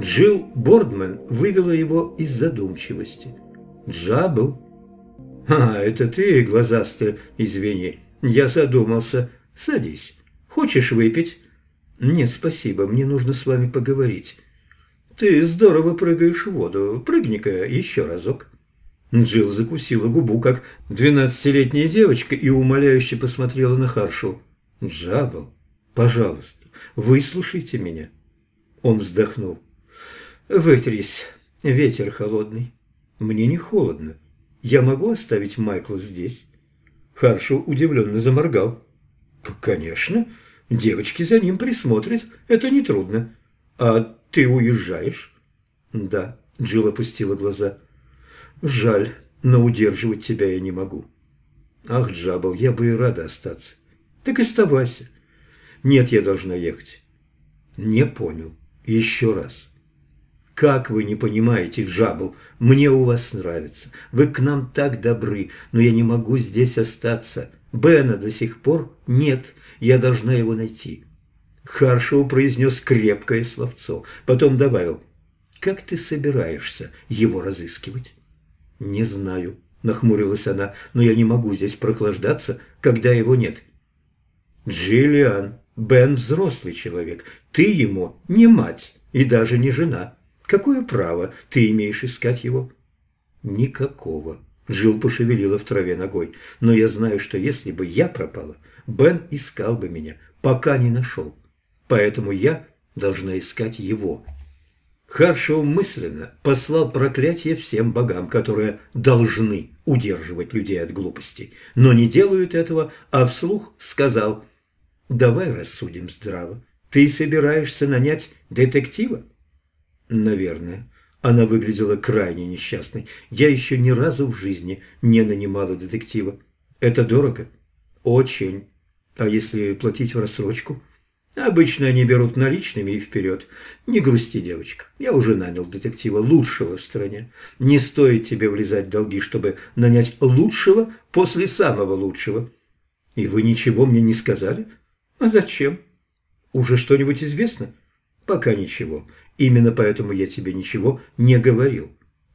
Джилл Бордман вывела его из задумчивости. «Джабл?» «А, это ты, глазастый, извини. Я задумался. Садись. Хочешь выпить?» «Нет, спасибо, мне нужно с вами поговорить». «Ты здорово прыгаешь в воду. Прыгни-ка еще разок». Джилл закусила губу, как двенадцатилетняя девочка, и умоляюще посмотрела на Харшу. «Джабл, пожалуйста, выслушайте меня». Он вздохнул. «Вытрись, ветер холодный. Мне не холодно. Я могу оставить Майкла здесь?» Харшу удивленно заморгал. «Конечно. Девочки за ним присмотрят. Это нетрудно. А ты уезжаешь?» «Да», — Джилл опустила глаза. «Жаль, но удерживать тебя я не могу». «Ах, Джабал, я бы и рада остаться». «Так оставайся». «Нет, я должна ехать». «Не понял. Еще раз». «Как вы не понимаете, Джабл, мне у вас нравится. Вы к нам так добры, но я не могу здесь остаться. Бена до сих пор нет, я должна его найти». Харшоу произнес крепкое словцо, потом добавил, «Как ты собираешься его разыскивать?» «Не знаю», – нахмурилась она, – «но я не могу здесь прохлаждаться, когда его нет». «Джиллиан, Бен взрослый человек, ты ему не мать и даже не жена. Какое право ты имеешь искать его?» «Никакого», – Джилл пошевелила в траве ногой, «но я знаю, что если бы я пропала, Бен искал бы меня, пока не нашел. Поэтому я должна искать его, Харшоу мысленно послал проклятие всем богам, которые должны удерживать людей от глупостей, но не делают этого, а вслух сказал «Давай рассудим здраво. Ты собираешься нанять детектива?» «Наверное». Она выглядела крайне несчастной. Я еще ни разу в жизни не нанимала детектива. Это дорого? Очень. А если платить в рассрочку? Обычно они берут наличными и вперед. Не грусти, девочка. Я уже нанял детектива лучшего в стране. Не стоит тебе влезать в долги, чтобы нанять лучшего после самого лучшего. И вы ничего мне не сказали? А зачем? Уже что-нибудь известно? Пока ничего. Именно поэтому я тебе ничего не говорил.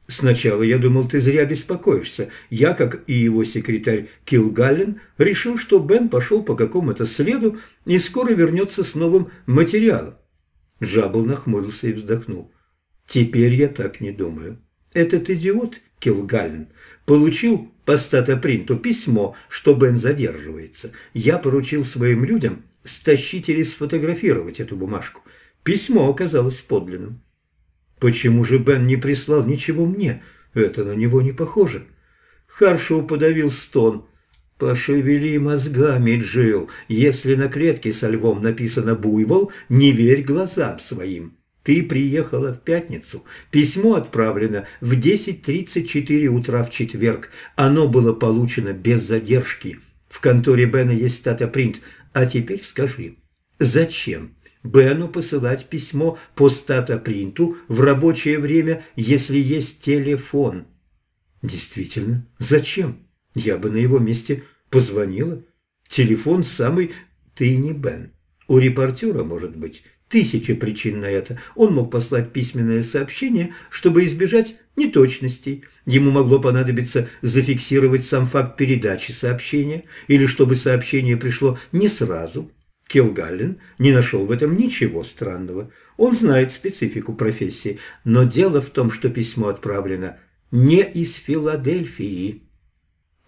Сначала я думал, ты зря беспокоишься. Я, как и его секретарь Килгаллен, решил, что Бен пошел по какому-то следу и скоро вернется с новым материалом. Жабл нахмурился и вздохнул. Теперь я так не думаю. Этот идиот, Килгаллен, получил по статопринту письмо, что Бен задерживается. Я поручил своим людям стащить или сфотографировать эту бумажку. Письмо оказалось подлинным. Почему же Бен не прислал ничего мне? Это на него не похоже. Харшоу подавил стон. «Пошевели мозгами, Джилл. Если на клетке со львом написано «буйвол», не верь глазам своим. Ты приехала в пятницу. Письмо отправлено в 10.34 утра в четверг. Оно было получено без задержки. В конторе Бена есть статопринт. А теперь скажи, зачем Бену посылать письмо по статопринту в рабочее время, если есть телефон. Действительно, зачем? Я бы на его месте позвонила. Телефон самый... Ты не Бен. У репортера, может быть, тысяча причин на это. Он мог послать письменное сообщение, чтобы избежать неточностей. Ему могло понадобиться зафиксировать сам факт передачи сообщения, или чтобы сообщение пришло не сразу – Килгаллен не нашел в этом ничего странного. Он знает специфику профессии, но дело в том, что письмо отправлено не из Филадельфии.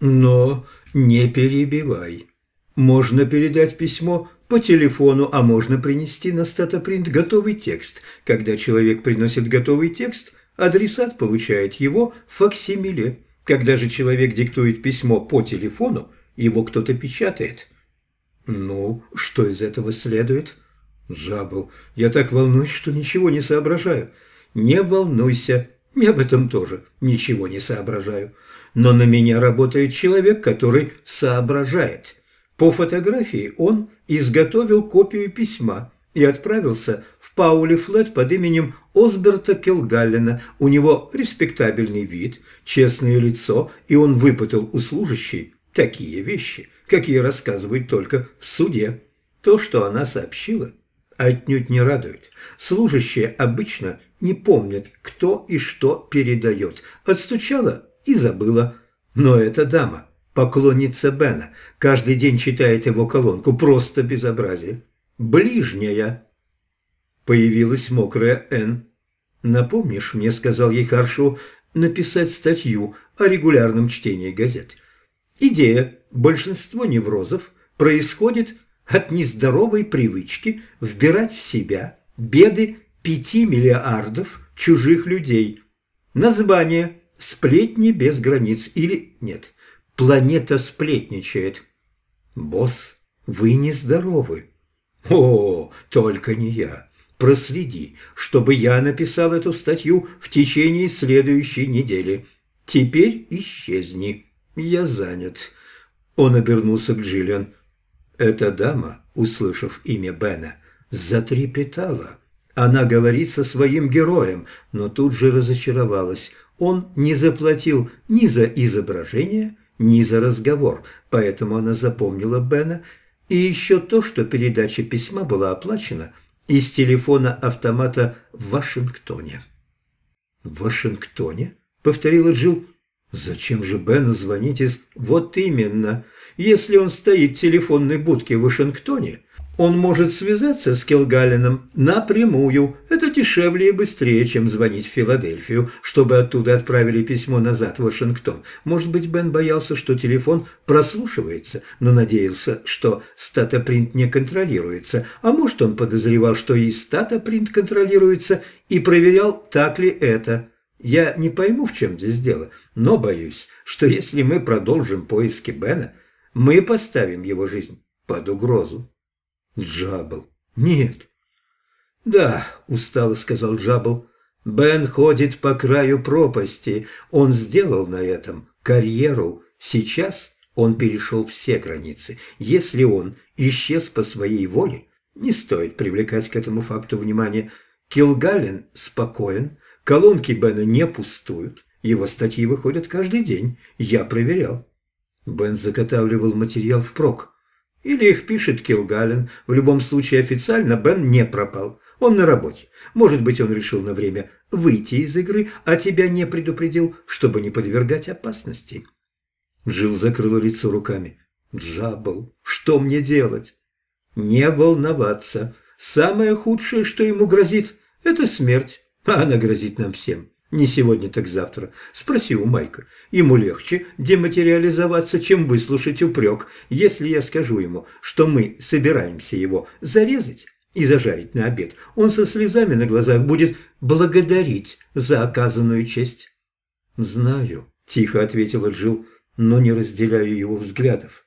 Но не перебивай. Можно передать письмо по телефону, а можно принести на статопринт готовый текст. Когда человек приносит готовый текст, адресат получает его в факсимиле. Когда же человек диктует письмо по телефону, его кто-то печатает – «Ну, что из этого следует?» «Жабл, я так волнуюсь, что ничего не соображаю». «Не волнуйся, я об этом тоже ничего не соображаю. Но на меня работает человек, который соображает. По фотографии он изготовил копию письма и отправился в Паули Флет под именем Осберта Келгаллена. У него респектабельный вид, честное лицо, и он выпытал у служащей такие вещи, какие рассказывают только в суде. То, что она сообщила, отнюдь не радует. Служащие обычно не помнят, кто и что передает. Отстучала и забыла. Но эта дама, поклонница Бена, каждый день читает его колонку. Просто безобразие. Ближняя. Появилась мокрая Н. «Напомнишь мне, — сказал ей Харшу, — написать статью о регулярном чтении газет. Идея большинства неврозов происходит от нездоровой привычки вбирать в себя беды пяти миллиардов чужих людей. Название «Сплетни без границ» или нет, «Планета сплетничает». «Босс, вы нездоровы». «О, только не я. Проследи, чтобы я написал эту статью в течение следующей недели. Теперь исчезни. Я занят». Он обернулся к Джиллиан. Эта дама, услышав имя Бена, затрепетала. Она говорит со своим героем, но тут же разочаровалась. Он не заплатил ни за изображение, ни за разговор, поэтому она запомнила Бена. И еще то, что передача письма была оплачена из телефона автомата в Вашингтоне. «В Вашингтоне?» — повторила Джилл. «Зачем же Бену звонить из...» «Вот именно. Если он стоит в телефонной будке в Вашингтоне, он может связаться с Келгалином напрямую. Это дешевле и быстрее, чем звонить в Филадельфию, чтобы оттуда отправили письмо назад в Вашингтон. Может быть, Бен боялся, что телефон прослушивается, но надеялся, что статапринт не контролируется. А может, он подозревал, что и статапринт контролируется, и проверял, так ли это. Я не пойму, в чем здесь дело, но боюсь, что если мы продолжим поиски Бена, мы поставим его жизнь под угрозу. Джабл. Нет. Да, устало сказал Джабл. Бен ходит по краю пропасти. Он сделал на этом карьеру. Сейчас он перешел все границы. Если он исчез по своей воле, не стоит привлекать к этому факту внимание. Килгален спокоен, колонки Бена не пустуют. Его статьи выходят каждый день. Я проверял. Бен заготавливал материал впрок. Или их пишет Килгален. В любом случае официально Бен не пропал. Он на работе. Может быть, он решил на время выйти из игры, а тебя не предупредил, чтобы не подвергать опасности. Джилл закрыла лицо руками. «Джабл, что мне делать?» «Не волноваться. Самое худшее, что ему грозит, это смерть. А она грозит нам всем. Не сегодня, так завтра. Спроси у Майка. Ему легче дематериализоваться, чем выслушать упрек, если я скажу ему, что мы собираемся его зарезать и зажарить на обед. Он со слезами на глазах будет благодарить за оказанную честь. «Знаю», – тихо ответила Джилл, – «но не разделяю его взглядов».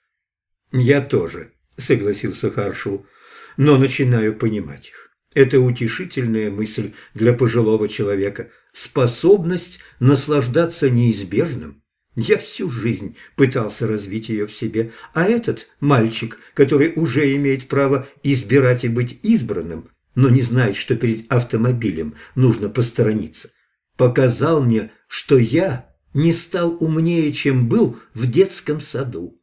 «Я тоже», – согласился Харшу, – «но начинаю понимать их. Это утешительная мысль для пожилого человека – способность наслаждаться неизбежным. Я всю жизнь пытался развить ее в себе, а этот мальчик, который уже имеет право избирать и быть избранным, но не знает, что перед автомобилем нужно посторониться, показал мне, что я не стал умнее, чем был в детском саду.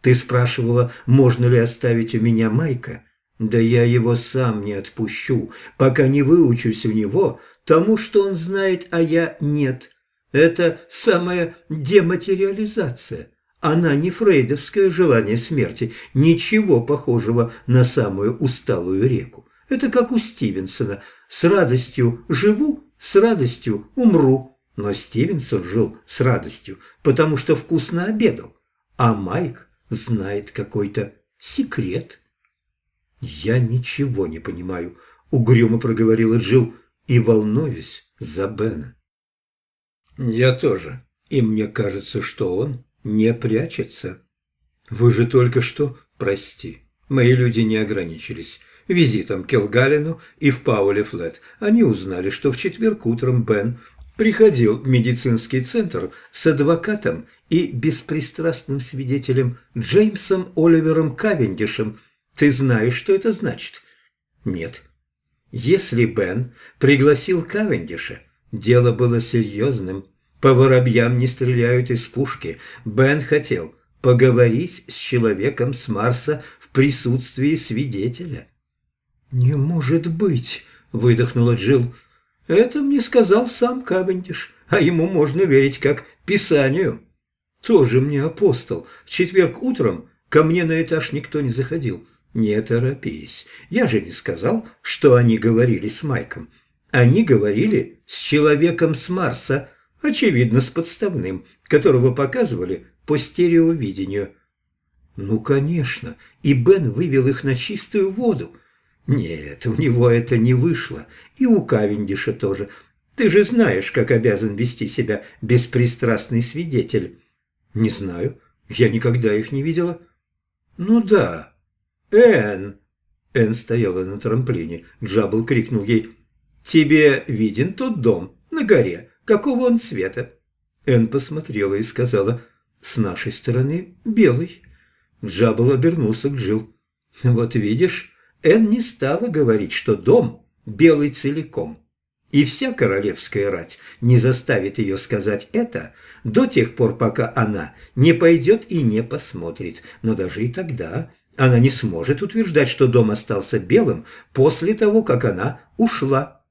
Ты спрашивала, можно ли оставить у меня Майка? Да я его сам не отпущу, пока не выучусь у него тому, что он знает, а я нет. Это самая дематериализация. Она не фрейдовское желание смерти, ничего похожего на самую усталую реку. Это как у Стивенсона. С радостью живу, с радостью умру. Но Стивенсон жил с радостью, потому что вкусно обедал. А Майк знает какой-то секрет. «Я ничего не понимаю», — угрюмо проговорила Джилл и волнуюсь за Бена. Я тоже. И мне кажется, что он не прячется. Вы же только что... Прости. Мои люди не ограничились визитом к Келгалину и в Пауле Флет. Они узнали, что в четверг утром Бен приходил в медицинский центр с адвокатом и беспристрастным свидетелем Джеймсом Оливером Кавендишем. Ты знаешь, что это значит? Нет. Если Бен пригласил Кавендиша, дело было серьезным. По воробьям не стреляют из пушки. Бен хотел поговорить с человеком с Марса в присутствии свидетеля. «Не может быть!» – выдохнула Джилл. Это мне сказал сам Кавендиш, а ему можно верить как Писанию. Тоже мне апостол. В четверг утром ко мне на этаж никто не заходил. Не торопись. Я же не сказал, что они говорили с Майком. Они говорили с человеком с Марса, очевидно, с подставным, которого показывали по стереовидению. Ну, конечно, и Бен вывел их на чистую воду. Нет, у него это не вышло, и у Кавендиша тоже. Ты же знаешь, как обязан вести себя беспристрастный свидетель. Не знаю, я никогда их не видела. Ну да. Энн. Энн стояла на трамплине. Джабл крикнул ей. «Тебе виден тот дом на горе? Какого он цвета?» Энн посмотрела и сказала. «С нашей стороны белый». Джабл обернулся к Джил. «Вот видишь, Энн не стала говорить, что дом белый целиком. И вся королевская рать не заставит ее сказать это до тех пор, пока она не пойдет и не посмотрит. Но даже и тогда она не сможет утверждать, что дом остался белым после того, как она ушла.